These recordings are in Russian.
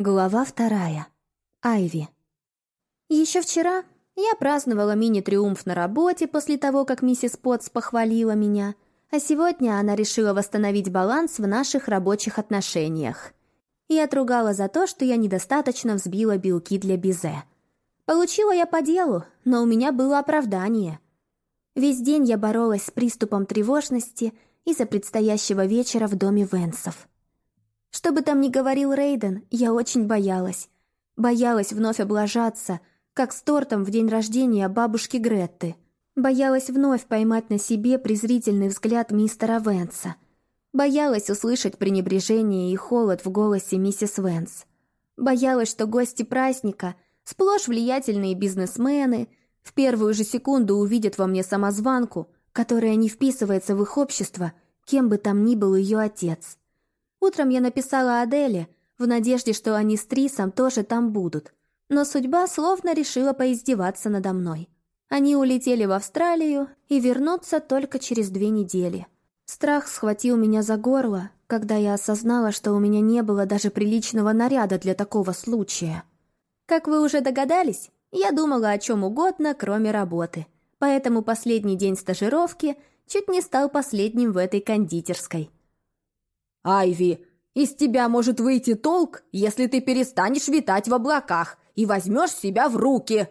Глава вторая. Айви. Еще вчера я праздновала мини-триумф на работе после того, как миссис Потс похвалила меня, а сегодня она решила восстановить баланс в наших рабочих отношениях. И отругала за то, что я недостаточно взбила белки для безе. Получила я по делу, но у меня было оправдание. Весь день я боролась с приступом тревожности из-за предстоящего вечера в доме Венсов. Что бы там ни говорил Рейден, я очень боялась. Боялась вновь облажаться, как с тортом в день рождения бабушки Гретты. Боялась вновь поймать на себе презрительный взгляд мистера Венса. Боялась услышать пренебрежение и холод в голосе миссис Венс. Боялась, что гости праздника, сплошь влиятельные бизнесмены, в первую же секунду увидят во мне самозванку, которая не вписывается в их общество, кем бы там ни был ее отец. Утром я написала Аделе, в надежде, что они с Трисом тоже там будут. Но судьба словно решила поиздеваться надо мной. Они улетели в Австралию и вернутся только через две недели. Страх схватил меня за горло, когда я осознала, что у меня не было даже приличного наряда для такого случая. Как вы уже догадались, я думала о чем угодно, кроме работы. Поэтому последний день стажировки чуть не стал последним в этой кондитерской. «Айви, из тебя может выйти толк, если ты перестанешь витать в облаках и возьмешь себя в руки!»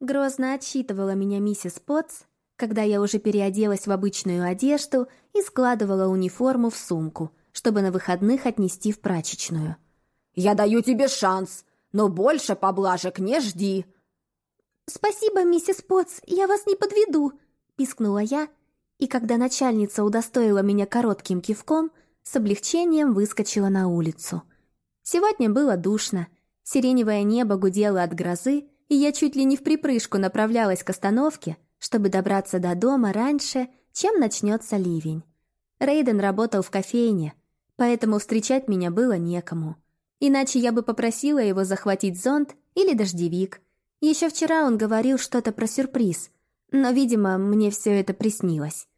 Грозно отчитывала меня миссис Потс, когда я уже переоделась в обычную одежду и складывала униформу в сумку, чтобы на выходных отнести в прачечную. «Я даю тебе шанс, но больше поблажек не жди!» «Спасибо, миссис Потс, я вас не подведу!» – пискнула я, и когда начальница удостоила меня коротким кивком – с облегчением выскочила на улицу. Сегодня было душно, сиреневое небо гудело от грозы, и я чуть ли не в припрыжку направлялась к остановке, чтобы добраться до дома раньше, чем начнется ливень. Рейден работал в кофейне, поэтому встречать меня было некому. Иначе я бы попросила его захватить зонт или дождевик. Еще вчера он говорил что-то про сюрприз, но, видимо, мне все это приснилось.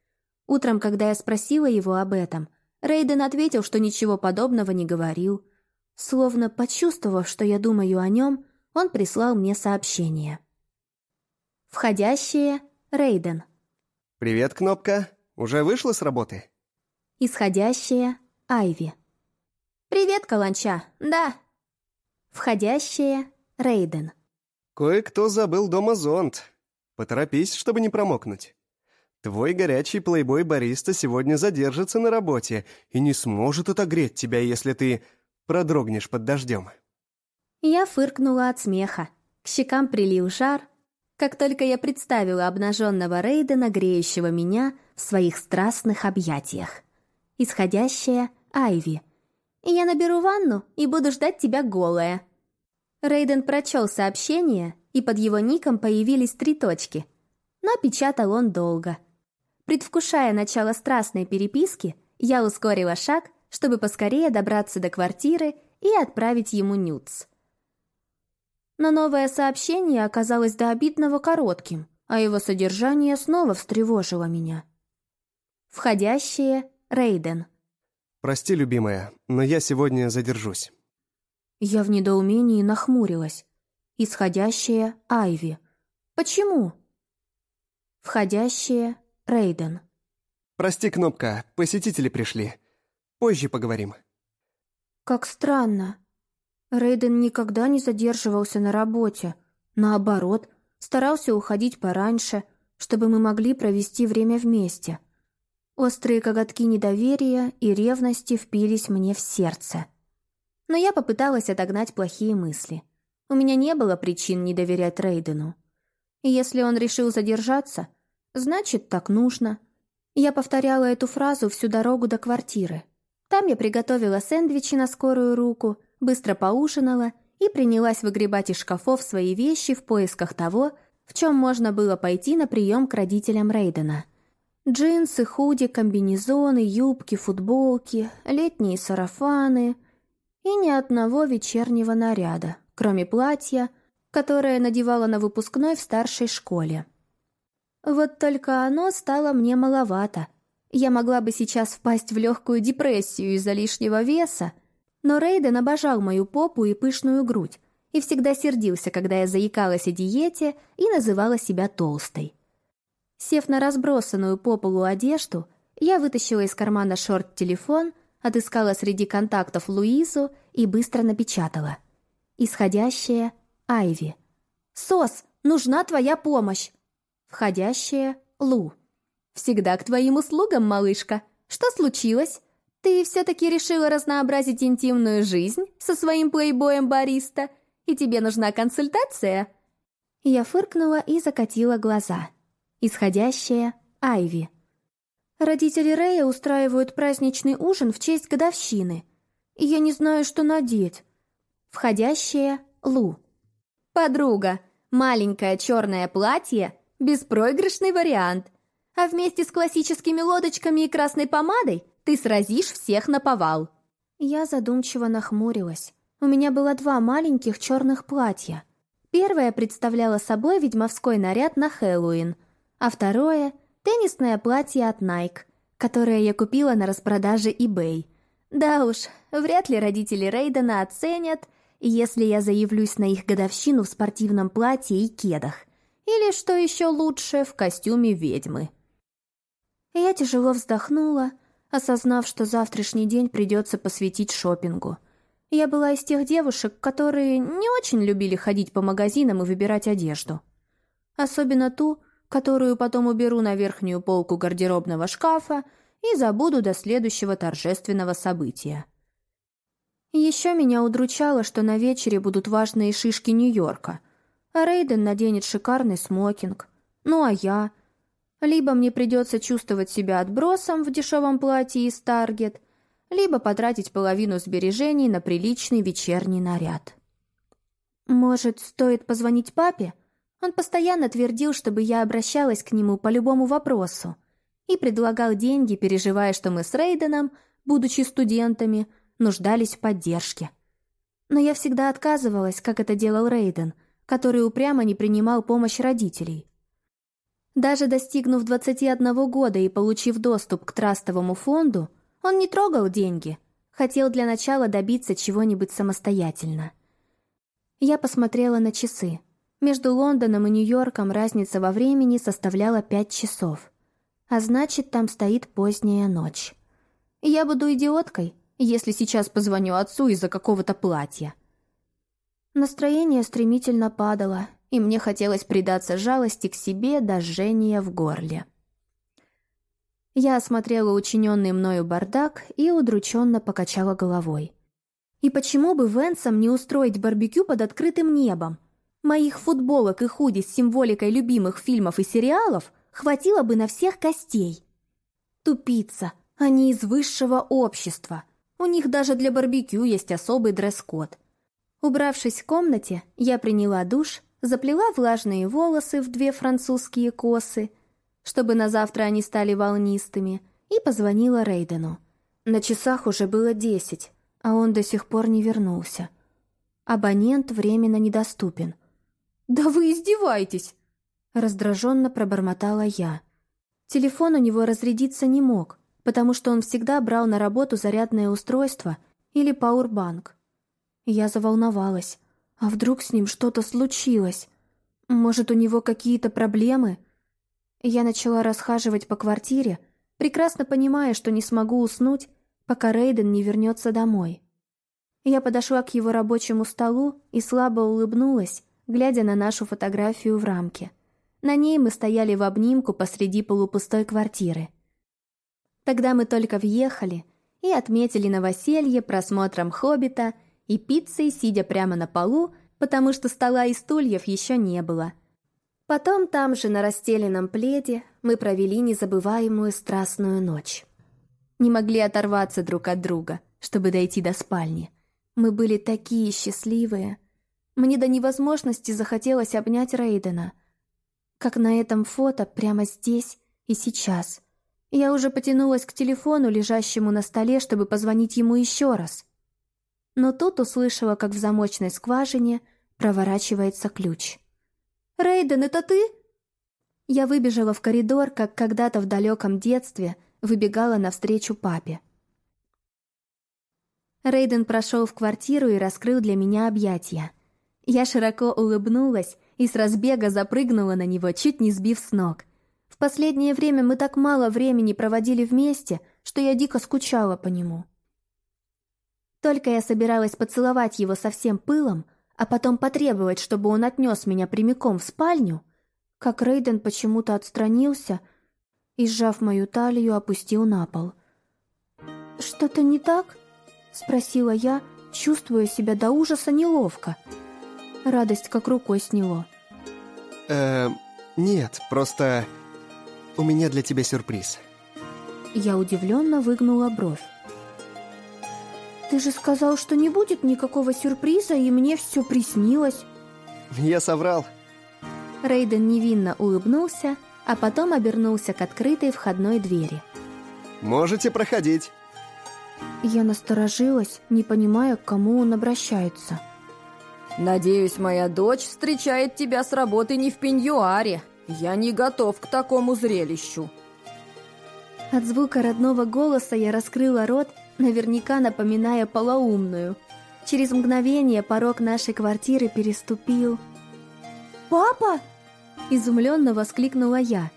Утром, когда я спросила его об этом, Рейден ответил, что ничего подобного не говорил. Словно почувствовав, что я думаю о нем, он прислал мне сообщение. Входящее — Рейден. «Привет, Кнопка. Уже вышла с работы?» Исходящее — Айви. «Привет, Каланча. Да». Входящее — Рейден. «Кое-кто забыл дома зонт. Поторопись, чтобы не промокнуть». Твой горячий плейбой-бариста сегодня задержится на работе и не сможет отогреть тебя, если ты продрогнешь под дождем». Я фыркнула от смеха. К щекам прилил жар, как только я представила обнаженного Рейдена, греющего меня в своих страстных объятиях. Исходящая Айви. «Я наберу ванну и буду ждать тебя голая». Рейден прочел сообщение, и под его ником появились три точки. Но печатал он долго — Предвкушая начало страстной переписки, я ускорила шаг, чтобы поскорее добраться до квартиры и отправить ему нюц. Но новое сообщение оказалось до обидного коротким, а его содержание снова встревожило меня. Входящее Рейден. «Прости, любимая, но я сегодня задержусь». Я в недоумении нахмурилась. Исходящее Айви. «Почему?» Входящее Рейден. «Прости, Кнопка, посетители пришли. Позже поговорим». «Как странно. Рейден никогда не задерживался на работе. Наоборот, старался уходить пораньше, чтобы мы могли провести время вместе. Острые коготки недоверия и ревности впились мне в сердце. Но я попыталась отогнать плохие мысли. У меня не было причин не доверять Рейдену. И если он решил задержаться, Значит, так нужно. Я повторяла эту фразу всю дорогу до квартиры. Там я приготовила сэндвичи на скорую руку, быстро поужинала и принялась выгребать из шкафов свои вещи в поисках того, в чем можно было пойти на прием к родителям Рейдена. Джинсы, худи, комбинезоны, юбки, футболки, летние сарафаны и ни одного вечернего наряда, кроме платья, которое надевала на выпускной в старшей школе. Вот только оно стало мне маловато. Я могла бы сейчас впасть в легкую депрессию из-за лишнего веса, Но Рейден обожал мою попу и пышную грудь и всегда сердился, когда я заикалась о диете и называла себя толстой. Сев на разбросанную по полу одежду, я вытащила из кармана шорт телефон, отыскала среди контактов Луизу и быстро напечатала. Исходящая Айви. «Сос, нужна твоя помощь!» Входящая Лу. «Всегда к твоим услугам, малышка. Что случилось? Ты все-таки решила разнообразить интимную жизнь со своим плейбоем-бариста, и тебе нужна консультация?» Я фыркнула и закатила глаза. Исходящая Айви. Родители Рэя устраивают праздничный ужин в честь годовщины. И я не знаю, что надеть. Входящая Лу. Подруга, маленькое черное платье – беспроигрышный вариант. А вместе с классическими лодочками и красной помадой ты сразишь всех на повал. Я задумчиво нахмурилась. У меня было два маленьких черных платья. Первое представляло собой ведьмовской наряд на Хэллоуин, а второе — теннисное платье от Nike, которое я купила на распродаже eBay. Да уж, вряд ли родители Рейдена оценят, если я заявлюсь на их годовщину в спортивном платье и кедах. Или, что еще лучше, в костюме ведьмы. Я тяжело вздохнула, осознав, что завтрашний день придется посвятить шопингу. Я была из тех девушек, которые не очень любили ходить по магазинам и выбирать одежду. Особенно ту, которую потом уберу на верхнюю полку гардеробного шкафа и забуду до следующего торжественного события. Еще меня удручало, что на вечере будут важные шишки Нью-Йорка, а Рейден наденет шикарный смокинг. Ну а я... Либо мне придется чувствовать себя отбросом в дешевом платье из Таргет, либо потратить половину сбережений на приличный вечерний наряд. Может, стоит позвонить папе? Он постоянно твердил, чтобы я обращалась к нему по любому вопросу и предлагал деньги, переживая, что мы с Рейденом, будучи студентами, нуждались в поддержке. Но я всегда отказывалась, как это делал Рейден, который упрямо не принимал помощь родителей. Даже достигнув 21 года и получив доступ к трастовому фонду, он не трогал деньги, хотел для начала добиться чего-нибудь самостоятельно. Я посмотрела на часы. Между Лондоном и Нью-Йорком разница во времени составляла пять часов. А значит, там стоит поздняя ночь. Я буду идиоткой, если сейчас позвоню отцу из-за какого-то платья. Настроение стремительно падало, и мне хотелось предаться жалости к себе до жжения в горле. Я осмотрела учиненный мною бардак и удрученно покачала головой. И почему бы Венсам не устроить барбекю под открытым небом? Моих футболок и худи с символикой любимых фильмов и сериалов хватило бы на всех костей. Тупица, они из высшего общества. У них даже для барбекю есть особый дресс-код. Убравшись в комнате, я приняла душ, заплела влажные волосы в две французские косы чтобы на завтра они стали волнистыми, и позвонила Рейдену. На часах уже было десять, а он до сих пор не вернулся. Абонент временно недоступен. «Да вы издеваетесь!» Раздраженно пробормотала я. Телефон у него разрядиться не мог, потому что он всегда брал на работу зарядное устройство или пауэрбанк. Я заволновалась. А вдруг с ним что-то случилось? Может, у него какие-то проблемы? Я начала расхаживать по квартире, прекрасно понимая, что не смогу уснуть, пока Рейден не вернется домой. Я подошла к его рабочему столу и слабо улыбнулась, глядя на нашу фотографию в рамке. На ней мы стояли в обнимку посреди полупустой квартиры. Тогда мы только въехали и отметили новоселье просмотром «Хоббита» и пиццей, сидя прямо на полу, потому что стола и стульев еще не было — Потом там же, на расстеленном пледе, мы провели незабываемую страстную ночь. Не могли оторваться друг от друга, чтобы дойти до спальни. Мы были такие счастливые. Мне до невозможности захотелось обнять Рейдена. Как на этом фото, прямо здесь и сейчас. Я уже потянулась к телефону, лежащему на столе, чтобы позвонить ему еще раз. Но тут услышала, как в замочной скважине проворачивается ключ. «Рейден, это ты?» Я выбежала в коридор, как когда-то в далеком детстве выбегала навстречу папе. Рейден прошел в квартиру и раскрыл для меня объятия. Я широко улыбнулась и с разбега запрыгнула на него, чуть не сбив с ног. В последнее время мы так мало времени проводили вместе, что я дико скучала по нему. Только я собиралась поцеловать его со всем пылом, а потом потребовать, чтобы он отнес меня прямиком в спальню, как Рейден почему-то отстранился и, сжав мою талию, опустил на пол. «Что-то не так?» — спросила я, чувствуя себя до ужаса неловко. Радость как рукой сняло. Эм, нет, просто у меня для тебя сюрприз. Я удивленно выгнула бровь. «Ты же сказал, что не будет никакого сюрприза, и мне все приснилось». Я соврал. Рейден невинно улыбнулся, а потом обернулся к открытой входной двери. Можете проходить. Я насторожилась, не понимая, к кому он обращается. «Надеюсь, моя дочь встречает тебя с работы не в пеньюаре. Я не готов к такому зрелищу». От звука родного голоса я раскрыла рот, наверняка напоминая полоумную. Через мгновение порог нашей квартиры переступил. «Папа!» – изумленно воскликнула я.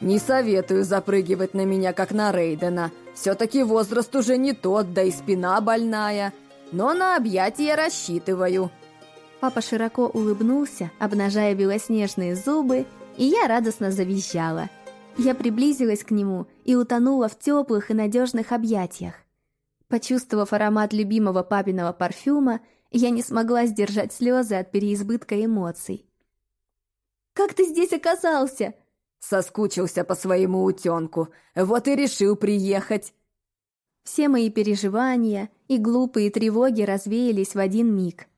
«Не советую запрыгивать на меня, как на Рейдена. Все-таки возраст уже не тот, да и спина больная. Но на объятия рассчитываю». Папа широко улыбнулся, обнажая белоснежные зубы, и я радостно завизжала. Я приблизилась к нему и утонула в теплых и надежных объятиях. Почувствовав аромат любимого папиного парфюма, я не смогла сдержать слезы от переизбытка эмоций. «Как ты здесь оказался?» Соскучился по своему утенку, вот и решил приехать. Все мои переживания и глупые тревоги развеялись в один миг.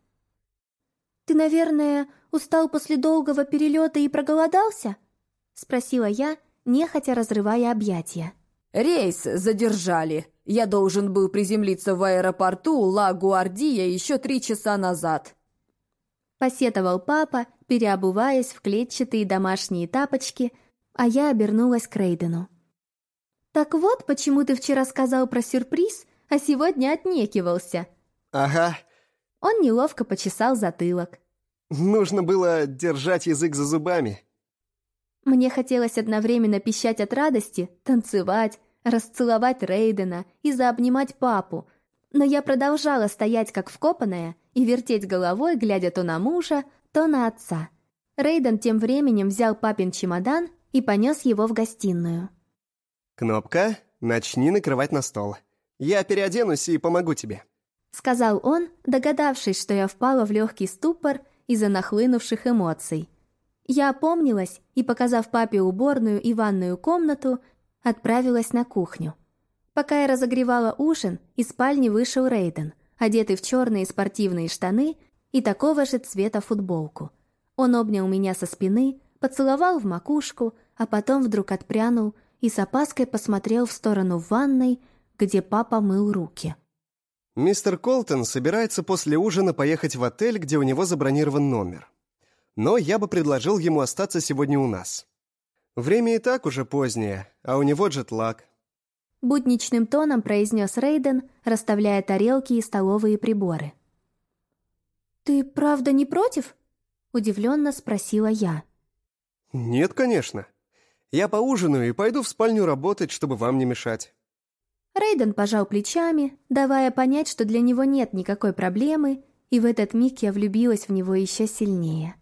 «Ты, наверное, устал после долгого перелета и проголодался?» — спросила я, нехотя разрывая объятия. «Рейс задержали. Я должен был приземлиться в аэропорту Ла-Гуардия еще три часа назад». Посетовал папа, переобуваясь в клетчатые домашние тапочки, а я обернулась к Рейдену. «Так вот, почему ты вчера сказал про сюрприз, а сегодня отнекивался». Ага. Он неловко почесал затылок. Нужно было держать язык за зубами. Мне хотелось одновременно пищать от радости, танцевать, расцеловать Рейдена и заобнимать папу, но я продолжала стоять как вкопанная и вертеть головой, глядя то на мужа, то на отца. Рейден тем временем взял папин чемодан и понес его в гостиную. Кнопка, начни накрывать на стол. Я переоденусь и помогу тебе. Сказал он, догадавшись, что я впала в легкий ступор из-за нахлынувших эмоций. Я опомнилась и, показав папе уборную и ванную комнату, отправилась на кухню. Пока я разогревала ужин, из спальни вышел Рейден, одетый в черные спортивные штаны и такого же цвета футболку. Он обнял меня со спины, поцеловал в макушку, а потом вдруг отпрянул и с опаской посмотрел в сторону ванной, где папа мыл руки. Мистер Колтон собирается после ужина поехать в отель, где у него забронирован номер но я бы предложил ему остаться сегодня у нас. Время и так уже позднее, а у него джетлаг. Будничным тоном произнес Рейден, расставляя тарелки и столовые приборы. «Ты правда не против?» – удивленно спросила я. «Нет, конечно. Я поужинаю и пойду в спальню работать, чтобы вам не мешать». Рейден пожал плечами, давая понять, что для него нет никакой проблемы, и в этот миг я влюбилась в него еще сильнее.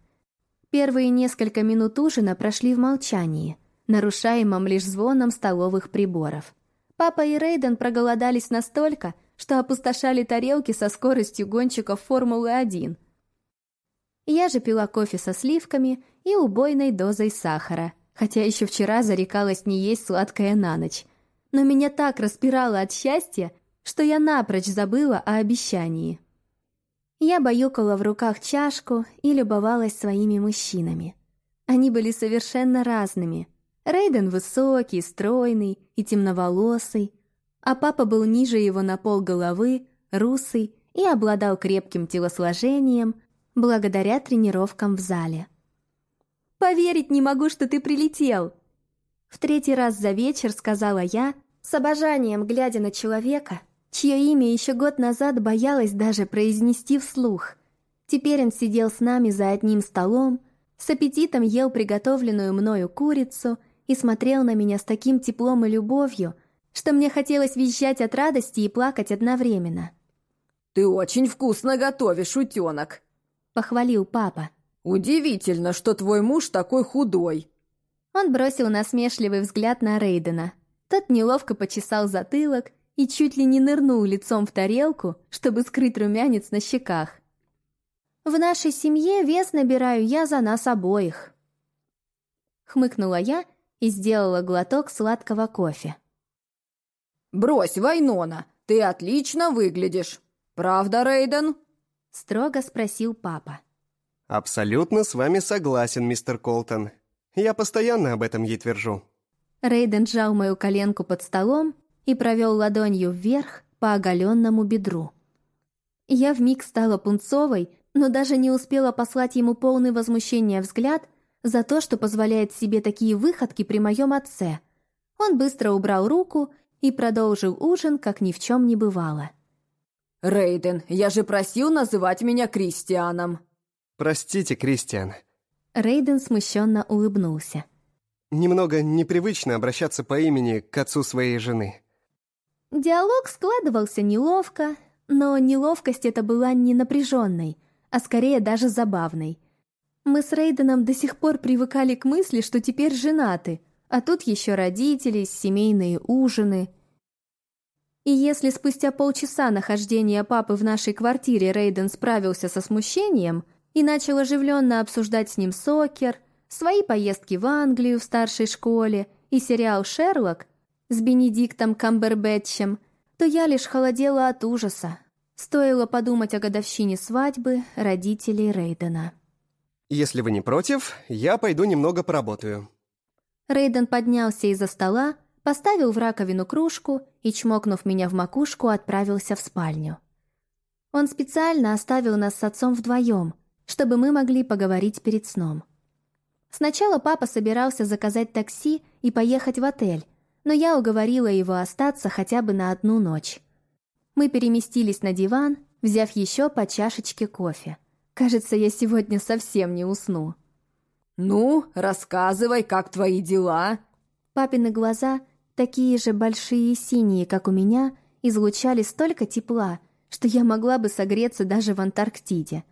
Первые несколько минут ужина прошли в молчании, нарушаемом лишь звоном столовых приборов. Папа и Рейден проголодались настолько, что опустошали тарелки со скоростью гонщиков Формулы-1. Я же пила кофе со сливками и убойной дозой сахара, хотя еще вчера зарекалась не есть сладкое на ночь. Но меня так распирало от счастья, что я напрочь забыла о обещании. Я баюкала в руках чашку и любовалась своими мужчинами. Они были совершенно разными. Рейден высокий, стройный и темноволосый, а папа был ниже его на пол головы, русый и обладал крепким телосложением благодаря тренировкам в зале. «Поверить не могу, что ты прилетел!» В третий раз за вечер сказала я, с обожанием глядя на человека, чье имя еще год назад боялась даже произнести вслух. Теперь он сидел с нами за одним столом, с аппетитом ел приготовленную мною курицу и смотрел на меня с таким теплом и любовью, что мне хотелось визжать от радости и плакать одновременно. «Ты очень вкусно готовишь, утенок!» — похвалил папа. «Удивительно, что твой муж такой худой!» Он бросил насмешливый взгляд на Рейдена. Тот неловко почесал затылок и чуть ли не нырнул лицом в тарелку, чтобы скрыть румянец на щеках. «В нашей семье вес набираю я за нас обоих», — хмыкнула я и сделала глоток сладкого кофе. «Брось, Вайнона, ты отлично выглядишь. Правда, Рейден?» — строго спросил папа. «Абсолютно с вами согласен, мистер Колтон. Я постоянно об этом ей твержу». Рейден сжал мою коленку под столом и провел ладонью вверх по оголенному бедру. Я вмиг стала пунцовой, но даже не успела послать ему полный возмущения взгляд за то, что позволяет себе такие выходки при моем отце. Он быстро убрал руку и продолжил ужин, как ни в чем не бывало. «Рейден, я же просил называть меня Кристианом!» «Простите, Кристиан». Рейден смущенно улыбнулся. «Немного непривычно обращаться по имени к отцу своей жены». Диалог складывался неловко, но неловкость эта была не напряженной, а скорее даже забавной. Мы с Рейденом до сих пор привыкали к мысли, что теперь женаты, а тут еще родители, семейные ужины — и если спустя полчаса нахождения папы в нашей квартире Рейден справился со смущением и начал оживленно обсуждать с ним сокер, свои поездки в Англию в старшей школе и сериал «Шерлок» с Бенедиктом Камбербэтчем, то я лишь холодела от ужаса. Стоило подумать о годовщине свадьбы родителей Рейдена. «Если вы не против, я пойду немного поработаю». Рейден поднялся из-за стола, поставил в раковину кружку и, чмокнув меня в макушку, отправился в спальню. Он специально оставил нас с отцом вдвоем, чтобы мы могли поговорить перед сном. Сначала папа собирался заказать такси и поехать в отель, но я уговорила его остаться хотя бы на одну ночь. Мы переместились на диван, взяв еще по чашечке кофе. Кажется, я сегодня совсем не усну. «Ну, рассказывай, как твои дела?» Папины глаза такие же большие и синие, как у меня, излучали столько тепла, что я могла бы согреться даже в Антарктиде.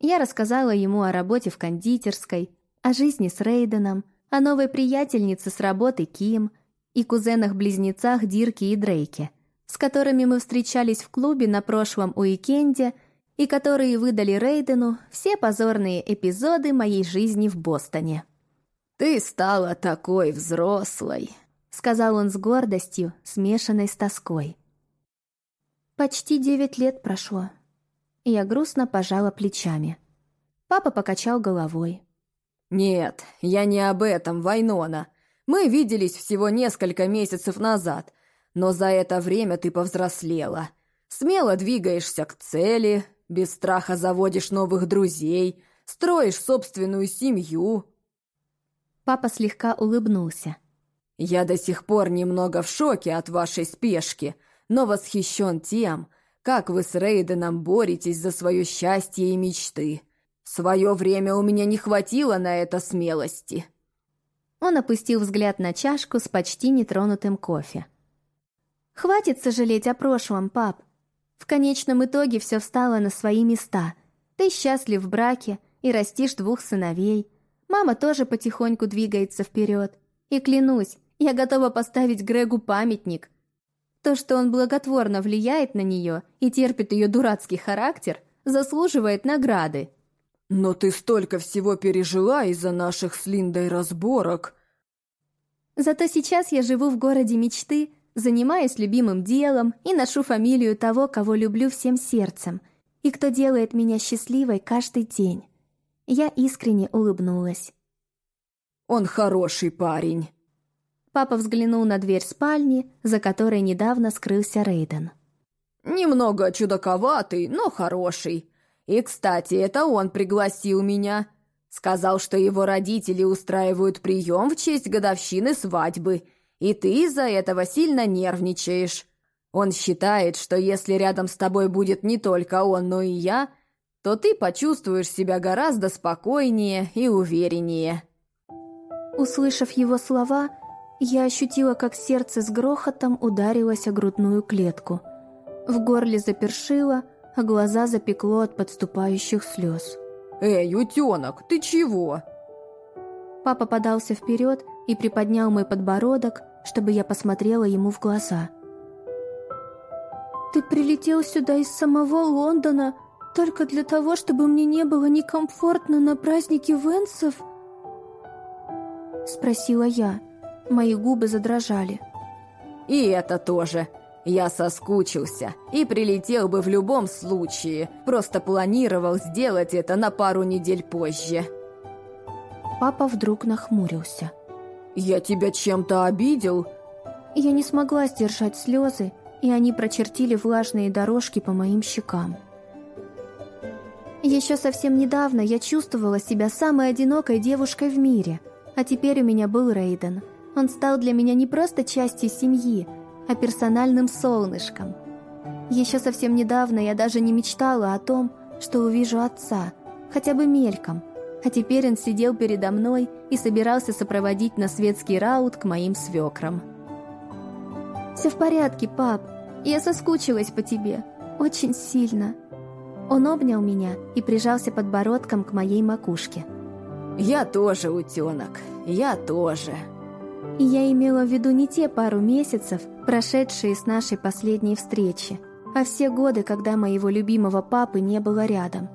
Я рассказала ему о работе в кондитерской, о жизни с Рейденом, о новой приятельнице с работы Ким и кузенах-близнецах Дирке и Дрейке, с которыми мы встречались в клубе на прошлом уикенде и которые выдали Рейдену все позорные эпизоды моей жизни в Бостоне. «Ты стала такой взрослой», сказал он с гордостью, смешанной с тоской. Почти девять лет прошло. И я грустно пожала плечами. Папа покачал головой. «Нет, я не об этом, Вайнона. Мы виделись всего несколько месяцев назад, но за это время ты повзрослела. Смело двигаешься к цели, без страха заводишь новых друзей, строишь собственную семью». Папа слегка улыбнулся. «Я до сих пор немного в шоке от вашей спешки, но восхищен тем, как вы с Рейденом боретесь за свое счастье и мечты. Свое время у меня не хватило на это смелости». Он опустил взгляд на чашку с почти нетронутым кофе. «Хватит сожалеть о прошлом, пап. В конечном итоге все встало на свои места. Ты счастлив в браке и растишь двух сыновей. Мама тоже потихоньку двигается вперед. И клянусь, я готова поставить Грегу памятник. То, что он благотворно влияет на нее и терпит ее дурацкий характер, заслуживает награды. «Но ты столько всего пережила из-за наших с Линдой разборок!» Зато сейчас я живу в городе мечты, занимаюсь любимым делом и ношу фамилию того, кого люблю всем сердцем, и кто делает меня счастливой каждый день. Я искренне улыбнулась. «Он хороший парень», Папа взглянул на дверь спальни, за которой недавно скрылся Рейден. «Немного чудаковатый, но хороший. И, кстати, это он пригласил меня. Сказал, что его родители устраивают прием в честь годовщины свадьбы, и ты из-за этого сильно нервничаешь. Он считает, что если рядом с тобой будет не только он, но и я, то ты почувствуешь себя гораздо спокойнее и увереннее». Услышав его слова, я ощутила, как сердце с грохотом ударилось о грудную клетку. В горле запершило, а глаза запекло от подступающих слез. «Эй, утенок, ты чего?» Папа подался вперед и приподнял мой подбородок, чтобы я посмотрела ему в глаза. «Ты прилетел сюда из самого Лондона только для того, чтобы мне не было некомфортно на празднике Венсов?» Спросила я. Мои губы задрожали. «И это тоже. Я соскучился и прилетел бы в любом случае, просто планировал сделать это на пару недель позже». Папа вдруг нахмурился. «Я тебя чем-то обидел?» Я не смогла сдержать слезы, и они прочертили влажные дорожки по моим щекам. Еще совсем недавно я чувствовала себя самой одинокой девушкой в мире, а теперь у меня был Рейден. Он стал для меня не просто частью семьи, а персональным солнышком. Еще совсем недавно я даже не мечтала о том, что увижу отца, хотя бы мельком, а теперь он сидел передо мной и собирался сопроводить на светский раут к моим свекрам. «Все в порядке, пап. Я соскучилась по тебе. Очень сильно». Он обнял меня и прижался подбородком к моей макушке. «Я тоже утенок. Я тоже». И я имела в виду не те пару месяцев, прошедшие с нашей последней встречи, а все годы, когда моего любимого папы не было рядом.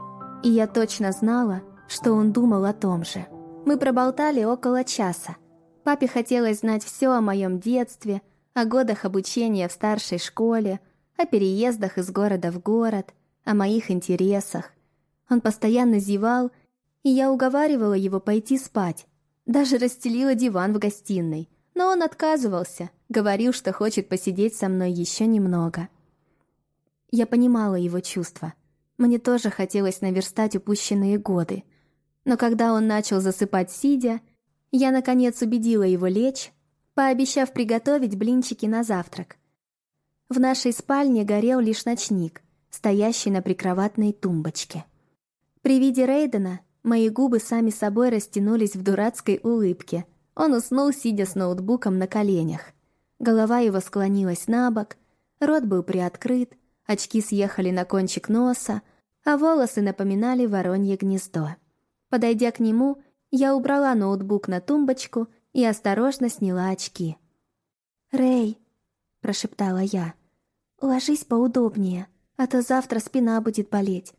И я точно знала, что он думал о том же. Мы проболтали около часа. Папе хотелось знать все о моем детстве, о годах обучения в старшей школе, о переездах из города в город, о моих интересах. Он постоянно зевал, и я уговаривала его пойти спать, даже расстелила диван в гостиной, но он отказывался, говорил, что хочет посидеть со мной еще немного. Я понимала его чувства. Мне тоже хотелось наверстать упущенные годы. Но когда он начал засыпать сидя, я, наконец, убедила его лечь, пообещав приготовить блинчики на завтрак. В нашей спальне горел лишь ночник, стоящий на прикроватной тумбочке. При виде Рейдена Мои губы сами собой растянулись в дурацкой улыбке. Он уснул, сидя с ноутбуком на коленях. Голова его склонилась на бок, рот был приоткрыт, очки съехали на кончик носа, а волосы напоминали воронье гнездо. Подойдя к нему, я убрала ноутбук на тумбочку и осторожно сняла очки. «Рэй», — прошептала я, — «ложись поудобнее, а то завтра спина будет болеть».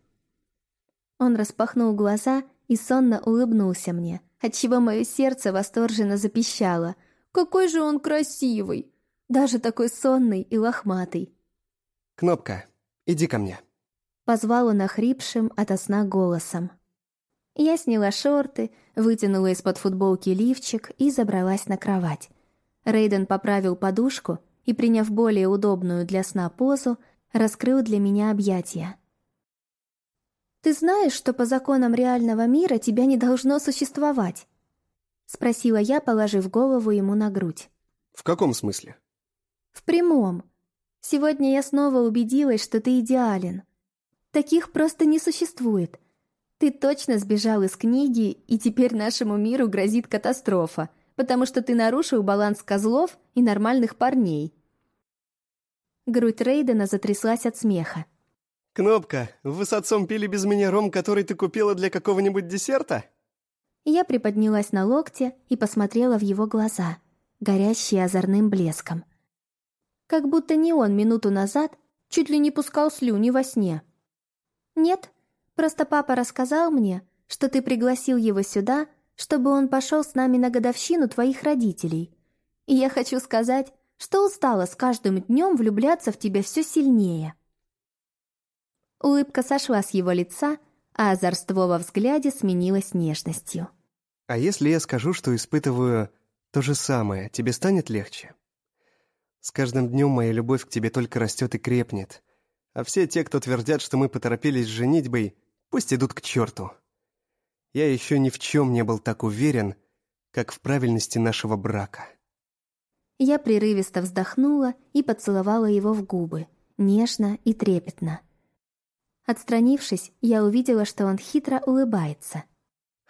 Он распахнул глаза и сонно улыбнулся мне, отчего мое сердце восторженно запищало. «Какой же он красивый! Даже такой сонный и лохматый!» «Кнопка, иди ко мне!» Позвал он охрипшим ото сна голосом. Я сняла шорты, вытянула из-под футболки лифчик и забралась на кровать. Рейден поправил подушку и, приняв более удобную для сна позу, раскрыл для меня объятия. «Ты знаешь, что по законам реального мира тебя не должно существовать?» Спросила я, положив голову ему на грудь. «В каком смысле?» «В прямом. Сегодня я снова убедилась, что ты идеален. Таких просто не существует. Ты точно сбежал из книги, и теперь нашему миру грозит катастрофа, потому что ты нарушил баланс козлов и нормальных парней». Грудь Рейдена затряслась от смеха. «Кнопка, вы с отцом пили без меня ром, который ты купила для какого-нибудь десерта?» Я приподнялась на локте и посмотрела в его глаза, горящие озорным блеском. Как будто не он минуту назад чуть ли не пускал слюни во сне. «Нет, просто папа рассказал мне, что ты пригласил его сюда, чтобы он пошел с нами на годовщину твоих родителей. И я хочу сказать, что устала с каждым днем влюбляться в тебя все сильнее». Улыбка сошла с его лица, а озорство во взгляде сменилось нежностью. «А если я скажу, что испытываю то же самое, тебе станет легче? С каждым днем моя любовь к тебе только растет и крепнет, а все те, кто твердят, что мы поторопились с женитьбой, пусть идут к черту. Я еще ни в чем не был так уверен, как в правильности нашего брака». Я прерывисто вздохнула и поцеловала его в губы, нежно и трепетно. Отстранившись, я увидела, что он хитро улыбается.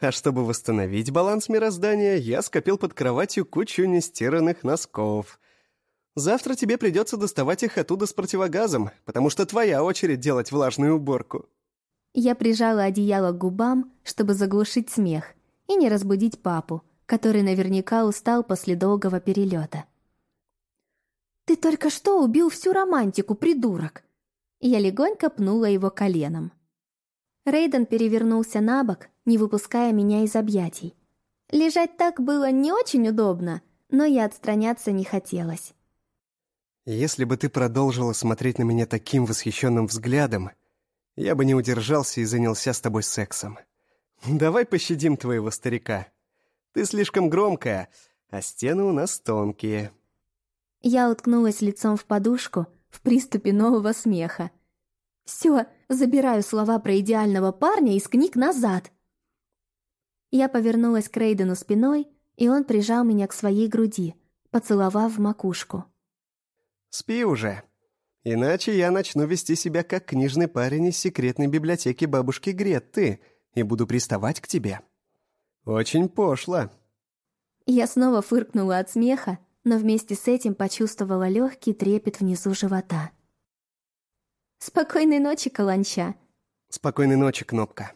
А чтобы восстановить баланс мироздания, я скопил под кроватью кучу нестиранных носков. Завтра тебе придется доставать их оттуда с противогазом, потому что твоя очередь делать влажную уборку. Я прижала одеяло к губам, чтобы заглушить смех и не разбудить папу, который наверняка устал после долгого перелета. «Ты только что убил всю романтику, придурок!» Я легонько пнула его коленом. Рейден перевернулся на бок, не выпуская меня из объятий. Лежать так было не очень удобно, но я отстраняться не хотелось. «Если бы ты продолжила смотреть на меня таким восхищенным взглядом, я бы не удержался и занялся с тобой сексом. Давай пощадим твоего старика. Ты слишком громкая, а стены у нас тонкие». Я уткнулась лицом в подушку в приступе нового смеха. «Все, забираю слова про идеального парня из книг назад!» Я повернулась к Рейдену спиной, и он прижал меня к своей груди, поцеловав в макушку. «Спи уже, иначе я начну вести себя как книжный парень из секретной библиотеки бабушки Гретты и буду приставать к тебе. Очень пошло». Я снова фыркнула от смеха, но вместе с этим почувствовала легкий трепет внизу живота. «Спокойной ночи, Каланча!» «Спокойной ночи, Кнопка!»